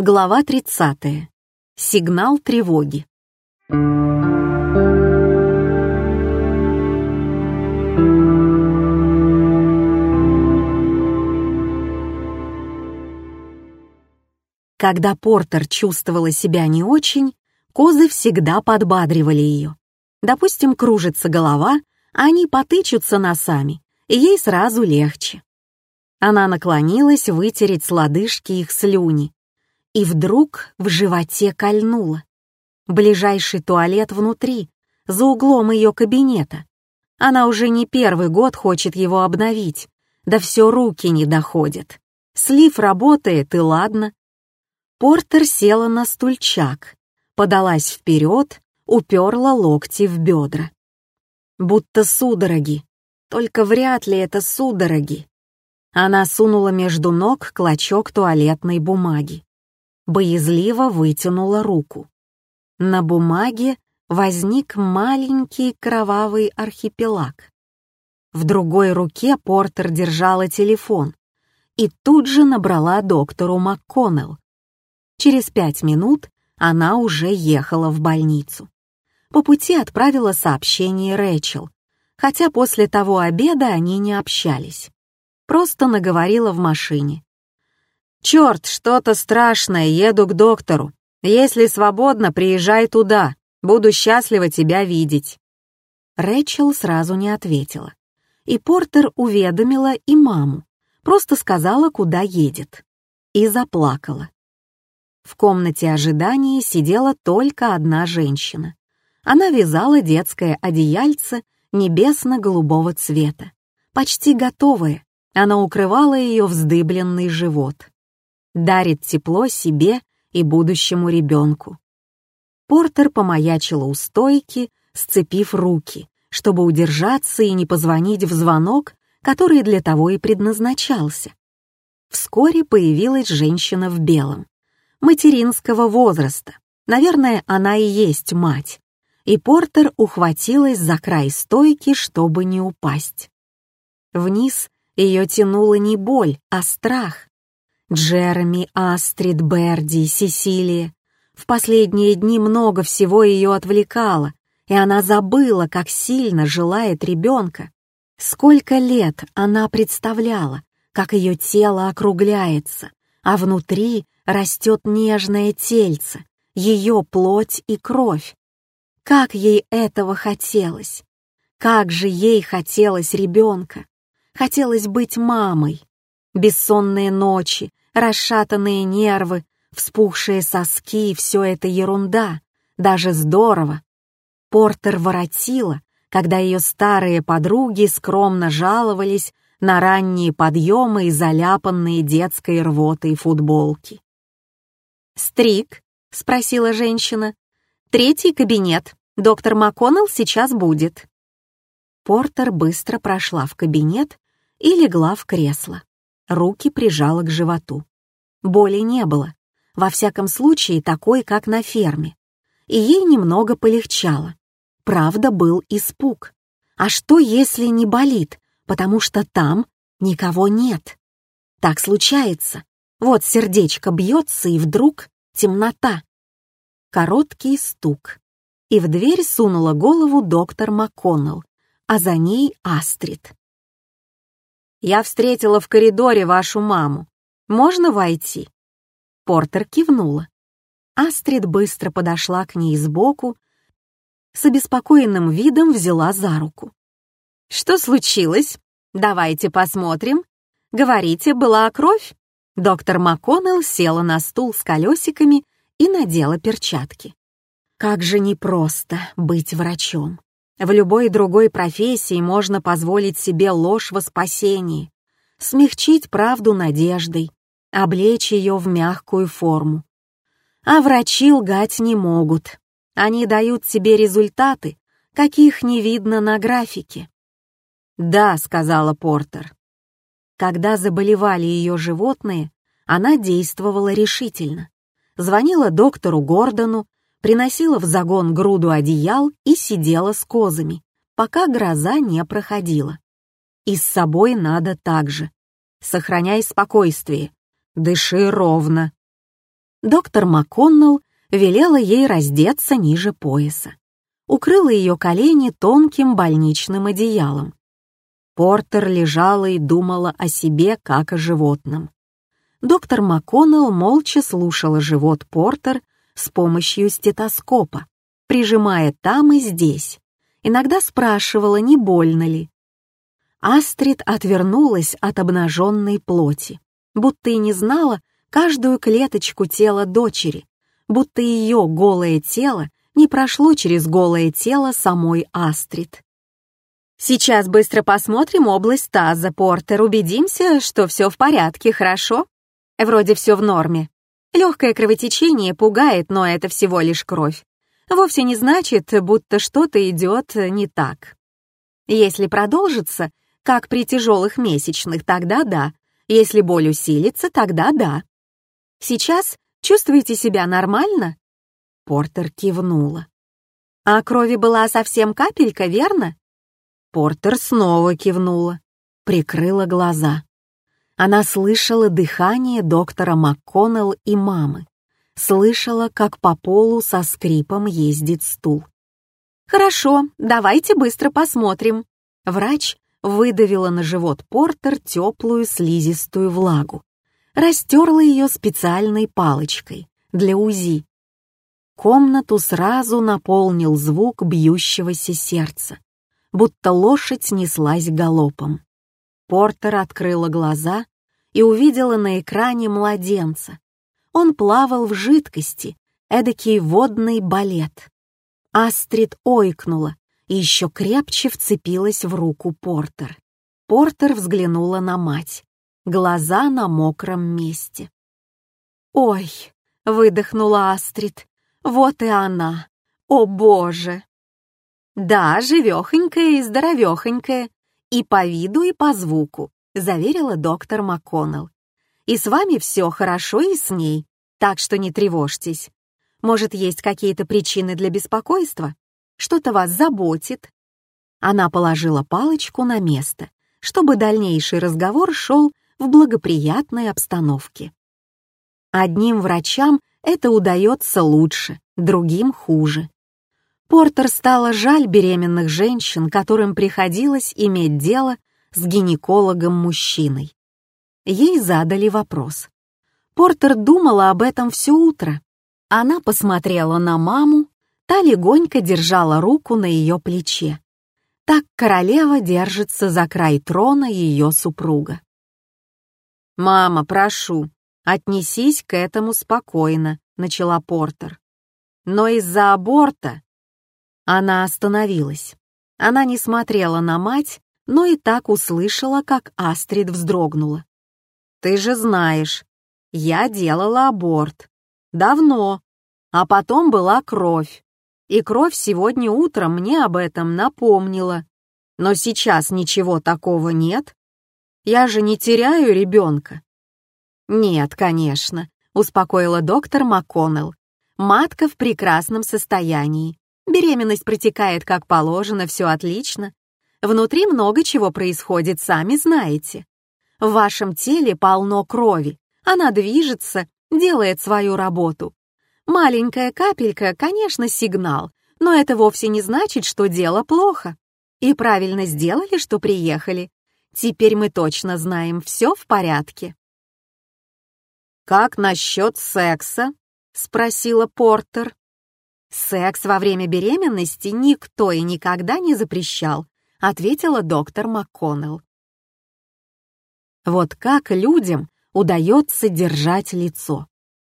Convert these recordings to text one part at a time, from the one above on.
Глава 30. Сигнал тревоги. Когда Портер чувствовала себя не очень, козы всегда подбадривали ее. Допустим, кружится голова, а они потычутся носами, и ей сразу легче. Она наклонилась вытереть с лодыжки их слюни, и вдруг в животе кольнуло. Ближайший туалет внутри, за углом ее кабинета. Она уже не первый год хочет его обновить, да все руки не доходят. Слив работает, и ладно. Портер села на стульчак, подалась вперед, уперла локти в бедра. Будто судороги, только вряд ли это судороги. Она сунула между ног клочок туалетной бумаги. Боязливо вытянула руку. На бумаге возник маленький кровавый архипелаг. В другой руке Портер держала телефон и тут же набрала доктору МакКоннелл, Через пять минут она уже ехала в больницу. По пути отправила сообщение Рэчел, хотя после того обеда они не общались. Просто наговорила в машине. «Черт, что-то страшное, еду к доктору. Если свободно, приезжай туда. Буду счастлива тебя видеть». Рэчел сразу не ответила. И Портер уведомила и маму, просто сказала, куда едет. И заплакала. В комнате ожидания сидела только одна женщина. Она вязала детское одеяльце небесно-голубого цвета. Почти готовое, она укрывала ее вздыбленный живот. Дарит тепло себе и будущему ребенку. Портер помаячила у стойки, сцепив руки, чтобы удержаться и не позвонить в звонок, который для того и предназначался. Вскоре появилась женщина в белом материнского возраста. Наверное, она и есть мать. И Портер ухватилась за край стойки, чтобы не упасть. Вниз ее тянула не боль, а страх. Джереми, Астрид, Берди, Сесилия. В последние дни много всего ее отвлекало, и она забыла, как сильно желает ребенка. Сколько лет она представляла, как ее тело округляется, а внутри растет нежное тельце, ее плоть и кровь. Как ей этого хотелось! Как же ей хотелось ребенка! Хотелось быть мамой. Бессонные ночи, расшатанные нервы, вспухшие соски — все это ерунда, даже здорово. Портер воротила, когда ее старые подруги скромно жаловались на ранние подъемы и заляпанные детской рвотой футболки. «Стрик?» — спросила женщина. «Третий кабинет. Доктор МакКоннелл сейчас будет». Портер быстро прошла в кабинет и легла в кресло. Руки прижала к животу. Боли не было, во всяком случае такой, как на ферме. И ей немного полегчало. Правда, был испуг. А что, если не болит, потому что там никого нет? Так случается. Вот сердечко бьется, и вдруг темнота. Короткий стук. И в дверь сунула голову доктор МакКоннелл, а за ней Астрид. «Я встретила в коридоре вашу маму. Можно войти?» Портер кивнула. Астрид быстро подошла к ней сбоку, с обеспокоенным видом взяла за руку. «Что случилось? Давайте посмотрим. Говорите, была кровь?» Доктор МакКоннелл села на стул с колесиками и надела перчатки. Как же непросто быть врачом. В любой другой профессии можно позволить себе ложь во спасении, смягчить правду надеждой, облечь ее в мягкую форму. А врачи лгать не могут. Они дают тебе результаты, каких не видно на графике. «Да», — сказала Портер. Когда заболевали ее животные, она действовала решительно. Звонила доктору Гордону, приносила в загон груду одеял и сидела с козами, пока гроза не проходила. И с собой надо так же. Сохраняй спокойствие, дыши ровно. Доктор МакКоннелл велела ей раздеться ниже пояса. Укрыла ее колени тонким больничным одеялом. Портер лежала и думала о себе, как о животном. Доктор МакКоннелл молча слушала живот Портер с помощью стетоскопа, прижимая там и здесь. Иногда спрашивала, не больно ли. Астрид отвернулась от обнаженной плоти, будто и не знала каждую клеточку тела дочери, будто ее голое тело не прошло через голое тело самой Астрид. «Сейчас быстро посмотрим область таза, Портер, убедимся, что все в порядке, хорошо? Вроде все в норме. Легкое кровотечение пугает, но это всего лишь кровь. Вовсе не значит, будто что-то идет не так. Если продолжится, как при тяжелых месячных, тогда да. Если боль усилится, тогда да. Сейчас чувствуете себя нормально? Портер кивнула. А крови была совсем капелька, верно? Портер снова кивнула, прикрыла глаза. Она слышала дыхание доктора МакКоннелл и мамы, слышала, как по полу со скрипом ездит стул. «Хорошо, давайте быстро посмотрим». Врач выдавила на живот Портер теплую слизистую влагу, растерла ее специальной палочкой для УЗИ. Комнату сразу наполнил звук бьющегося сердца, будто лошадь неслась галопом. Портер открыла глаза и увидела на экране младенца. Он плавал в жидкости, эдакий водный балет. Астрид ойкнула, и еще крепче вцепилась в руку Портер. Портер взглянула на мать, глаза на мокром месте. «Ой!» — выдохнула Астрид. «Вот и она! О, Боже!» «Да, живехонькая и здоровехонькая, и по виду, и по звуку», — заверила доктор МакКоннелл. «И с вами все хорошо, и с ней, так что не тревожьтесь. Может, есть какие-то причины для беспокойства? Что-то вас заботит». Она положила палочку на место, чтобы дальнейший разговор шел в благоприятной обстановке. Одним врачам это удается лучше, другим хуже. Портер стало жаль беременных женщин, которым приходилось иметь дело с гинекологом-мужчиной. Ей задали вопрос. Портер думала об этом все утро. Она посмотрела на маму, Та легонько держала руку на ее плече. Так королева держится за край трона ее супруга. «Мама, прошу, отнесись к этому спокойно», — начала Портер. «Но из-за аборта...» Она остановилась. Она не смотрела на мать, но и так услышала, как Астрид вздрогнула. «Ты же знаешь, я делала аборт. Давно. А потом была кровь и кровь сегодня утром мне об этом напомнила. Но сейчас ничего такого нет. Я же не теряю ребенка. Нет, конечно, успокоила доктор МакКоннелл. Матка в прекрасном состоянии. Беременность протекает как положено, все отлично. Внутри много чего происходит, сами знаете. В вашем теле полно крови. Она движется, делает свою работу. Маленькая капелька, конечно, сигнал, но это вовсе не значит, что дело плохо. И правильно сделали, что приехали. Теперь мы точно знаем, все в порядке. «Как насчет секса?» — спросила Портер. «Секс во время беременности никто и никогда не запрещал», — ответила доктор МакКоннелл. Вот как людям удается держать лицо.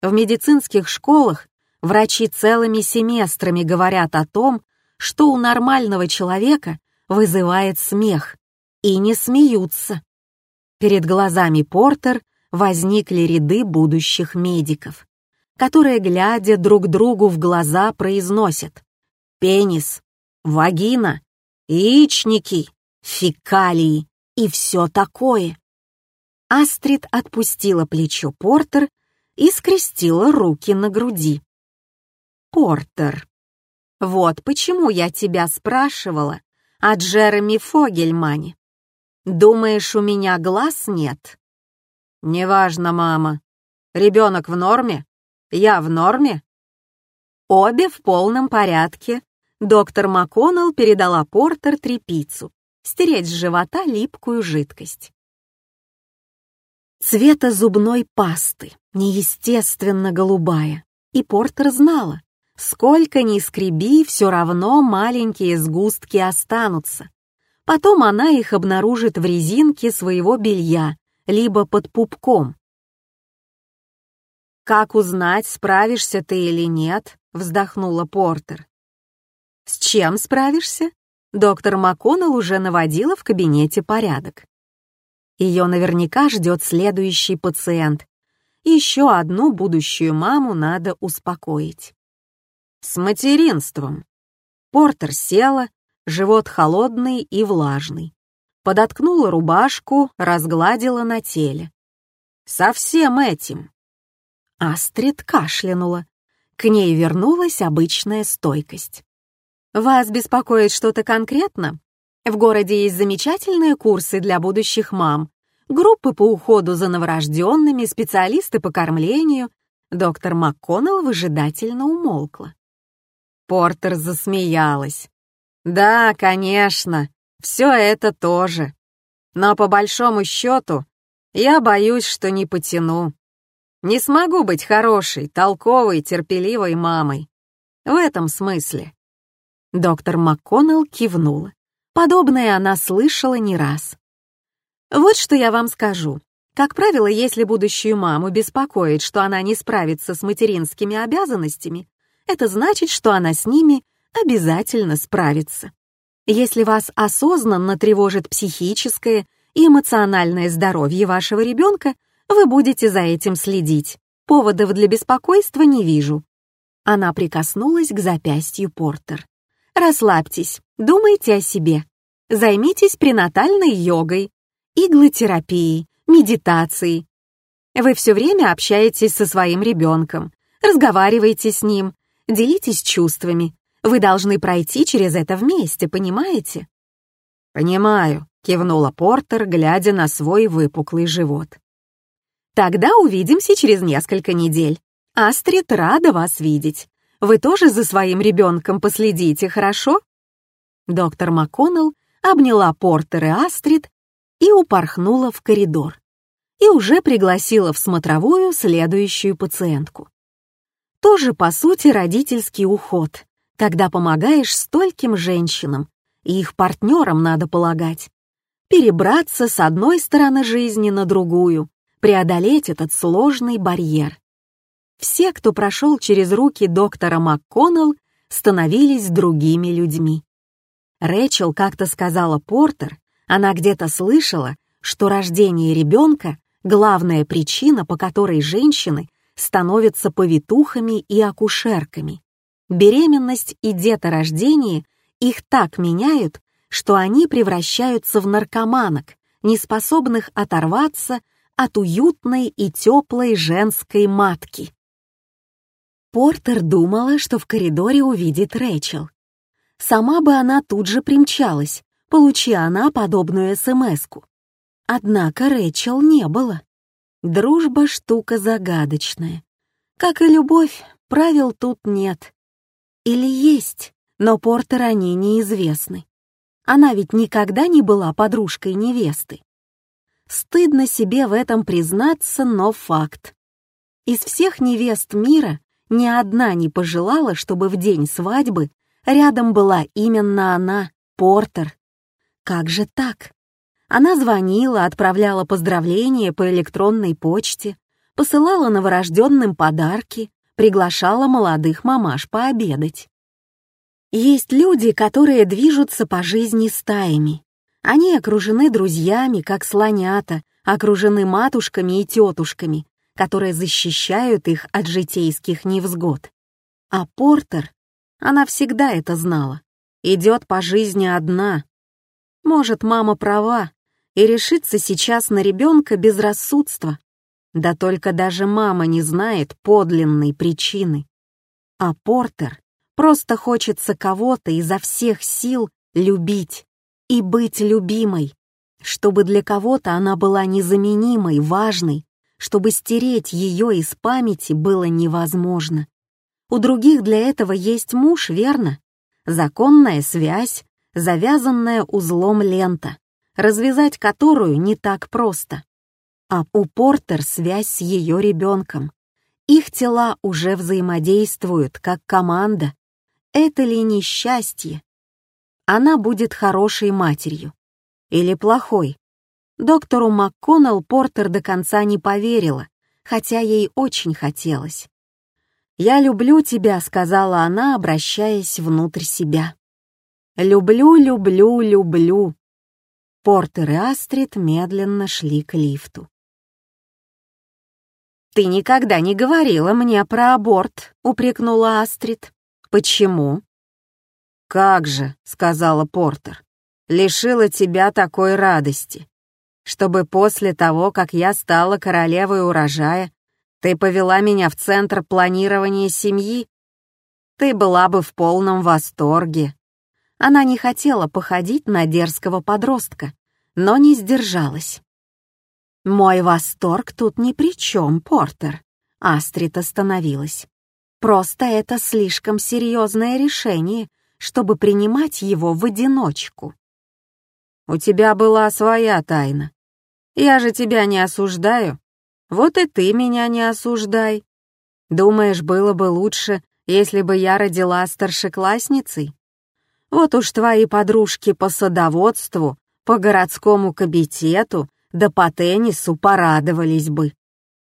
В медицинских школах врачи целыми семестрами говорят о том, что у нормального человека вызывает смех, и не смеются. Перед глазами Портер возникли ряды будущих медиков, которые, глядя друг другу в глаза, произносят «пенис», «вагина», «яичники», «фекалии» и все такое. Астрид отпустила плечо Портер и скрестила руки на груди. «Портер, вот почему я тебя спрашивала о Джереми Фогельмане. Думаешь, у меня глаз нет?» «Неважно, мама. Ребенок в норме?» Я в норме?» Обе в полном порядке. Доктор МакКоннелл передала Портер трепицу, стереть с живота липкую жидкость. Цвета зубной пасты, неестественно голубая. И Портер знала, сколько ни скреби, все равно маленькие сгустки останутся. Потом она их обнаружит в резинке своего белья, либо под пупком. «Как узнать, справишься ты или нет?» — вздохнула Портер. «С чем справишься?» Доктор МакКоннелл уже наводила в кабинете порядок. Ее наверняка ждет следующий пациент. Еще одну будущую маму надо успокоить. С материнством. Портер села, живот холодный и влажный. Подоткнула рубашку, разгладила на теле. Со всем этим. Астрид кашлянула. К ней вернулась обычная стойкость. «Вас беспокоит что-то конкретно? В городе есть замечательные курсы для будущих мам, группы по уходу за новорожденными, специалисты по кормлению». Доктор МакКоннелл выжидательно умолкла. Портер засмеялась. «Да, конечно, все это тоже. Но по большому счету я боюсь, что не потяну. Не смогу быть хорошей, толковой, терпеливой мамой. В этом смысле. Доктор МакКоннелл кивнула. Подобное она слышала не раз. Вот что я вам скажу. Как правило, если будущую маму беспокоит, что она не справится с материнскими обязанностями, это значит, что она с ними обязательно справится. Если вас осознанно тревожит психическое и эмоциональное здоровье вашего ребенка, вы будете за этим следить. Поводов для беспокойства не вижу». Она прикоснулась к запястью Портер. «Расслабьтесь, думайте о себе. Займитесь пренатальной йогой, иглотерапией, медитацией. Вы все время общаетесь со своим ребенком, разговариваете с ним, делитесь чувствами. Вы должны пройти через это вместе, понимаете?» «Понимаю», — кивнула Портер, глядя на свой выпуклый живот. Тогда увидимся через несколько недель. Астрид рада вас видеть. Вы тоже за своим ребенком последите, хорошо?» Доктор МакКоннелл обняла Портер и Астрид и упорхнула в коридор. И уже пригласила в смотровую следующую пациентку. Тоже, по сути, родительский уход, когда помогаешь стольким женщинам, и их партнерам надо полагать. Перебраться с одной стороны жизни на другую, преодолеть этот сложный барьер. Все, кто прошел через руки доктора МакКоннелл, становились другими людьми. Рэчел как-то сказала Портер, она где-то слышала, что рождение ребенка — главная причина, по которой женщины становятся повитухами и акушерками. Беременность и деторождение их так меняют, что они превращаются в наркоманок, неспособных оторваться от уютной и теплой женской матки. Портер думала, что в коридоре увидит Рэйчел. Сама бы она тут же примчалась, получи она подобную СМС-ку. Однако Рэйчел не было. Дружба — штука загадочная. Как и любовь, правил тут нет. Или есть, но Портер о ней неизвестны. Она ведь никогда не была подружкой невесты. Стыдно себе в этом признаться, но факт. Из всех невест мира ни одна не пожелала, чтобы в день свадьбы рядом была именно она, Портер. Как же так? Она звонила, отправляла поздравления по электронной почте, посылала новорожденным подарки, приглашала молодых мамаш пообедать. Есть люди, которые движутся по жизни стаями, они окружены друзьями, как слонята, окружены матушками и тетушками, которые защищают их от житейских невзгод. А Портер, она всегда это знала, идет по жизни одна. Может, мама права, и решится сейчас на ребенка без рассудства. Да только даже мама не знает подлинной причины. А Портер просто хочется кого-то изо всех сил любить и быть любимой, чтобы для кого-то она была незаменимой, важной, чтобы стереть ее из памяти было невозможно. У других для этого есть муж, верно? Законная связь, завязанная узлом лента, развязать которую не так просто. А у Портер связь с ее ребенком. Их тела уже взаимодействуют как команда. Это ли не счастье? Она будет хорошей матерью. Или плохой? Доктору МакКоннелл Портер до конца не поверила, хотя ей очень хотелось. «Я люблю тебя», — сказала она, обращаясь внутрь себя. «Люблю, люблю, люблю». Портер и Астрид медленно шли к лифту. «Ты никогда не говорила мне про аборт», — упрекнула Астрид. «Почему?» «Как же», — сказала Портер, — «лишила тебя такой радости, чтобы после того, как я стала королевой урожая, ты повела меня в центр планирования семьи? Ты была бы в полном восторге». Она не хотела походить на дерзкого подростка, но не сдержалась. «Мой восторг тут ни при чем, Портер», — Астрид остановилась. «Просто это слишком серьезное решение, чтобы принимать его в одиночку». «У тебя была своя тайна. Я же тебя не осуждаю. Вот и ты меня не осуждай. Думаешь, было бы лучше, если бы я родила старшеклассницей? Вот уж твои подружки по садоводству, по городскому кабинету да по теннису порадовались бы.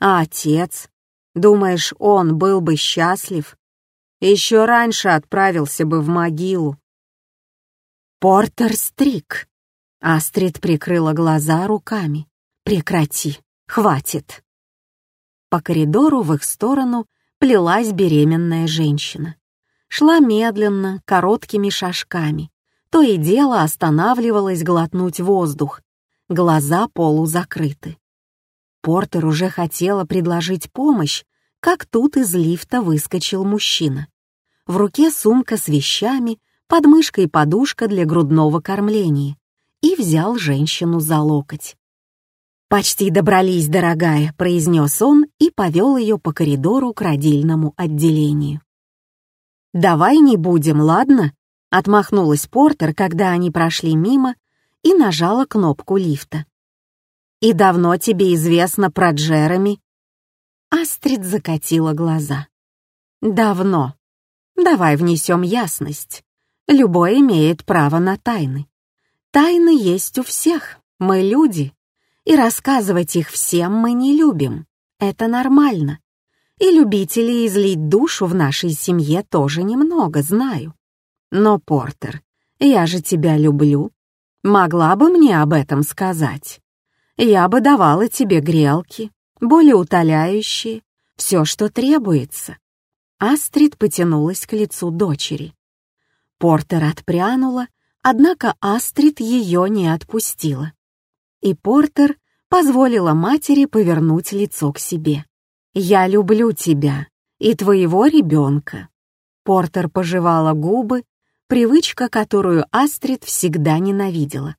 А отец? Думаешь, он был бы счастлив? Еще раньше отправился бы в могилу. Портер Стрик. Астрид прикрыла глаза руками. Прекрати, хватит. По коридору в их сторону плелась беременная женщина. Шла медленно, короткими шажками. То и дело останавливалась глотнуть воздух, глаза полузакрыты. Портер уже хотела предложить помощь, как тут из лифта выскочил мужчина. В руке сумка с вещами, под мышкой подушка для грудного кормления, и взял женщину за локоть. «Почти добрались, дорогая», — произнес он и повел ее по коридору к родильному отделению. «Давай не будем, ладно?» — отмахнулась Портер, когда они прошли мимо и нажала кнопку лифта. «И давно тебе известно про Джереми?» Астрид закатила глаза. «Давно. Давай внесем ясность. Любой имеет право на тайны. Тайны есть у всех, мы люди, и рассказывать их всем мы не любим. Это нормально. И любителей излить душу в нашей семье тоже немного, знаю. Но, Портер, я же тебя люблю Могла бы мне об этом сказать. Я бы давала тебе грелки, более утоляющие, все, что требуется. Астрид потянулась к лицу дочери. Портер отпрянула, однако Астрид ее не отпустила. И Портер позволила матери повернуть лицо к себе. «Я люблю тебя и твоего ребенка». Портер пожевала губы привычка, которую Астрид всегда ненавидела.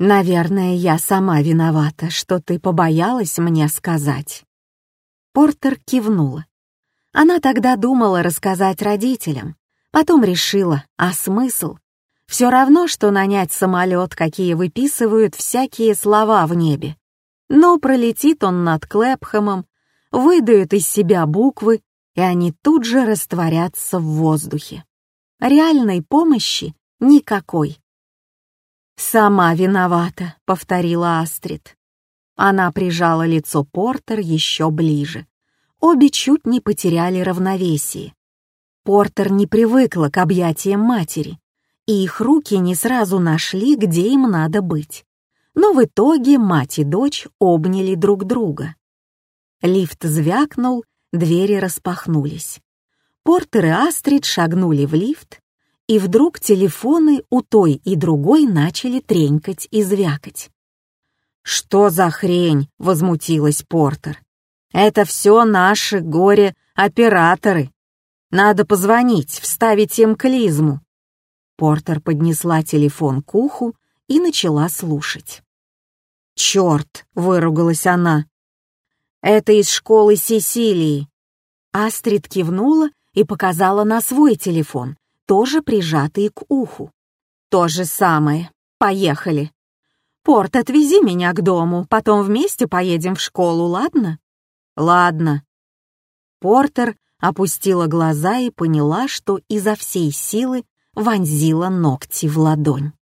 «Наверное, я сама виновата, что ты побоялась мне сказать». Портер кивнула. Она тогда думала рассказать родителям, потом решила, а смысл? Все равно, что нанять самолет, какие выписывают всякие слова в небе. Но пролетит он над Клэпхэмом, выдают из себя буквы, и они тут же растворятся в воздухе реальной помощи никакой. «Сама виновата», — повторила Астрид. Она прижала лицо Портер еще ближе. Обе чуть не потеряли равновесие. Портер не привыкла к объятиям матери, и их руки не сразу нашли, где им надо быть. Но в итоге мать и дочь обняли друг друга. Лифт звякнул, двери распахнулись. Портер и Астрид шагнули в лифт, и вдруг телефоны у той и другой начали тренькать и звякать. «Что за хрень?» — возмутилась Портер. «Это все наши горе-операторы. Надо позвонить, вставить им клизму». Портер поднесла телефон к уху и начала слушать. «Черт!» — выругалась она. Это из школы Сесилии». Астрид кивнула и показала на свой телефон, тоже прижатый к уху. «То же самое. Поехали. Порт, отвези меня к дому, потом вместе поедем в школу, ладно?» «Ладно». Портер опустила глаза и поняла, что изо всей силы вонзила ногти в ладонь.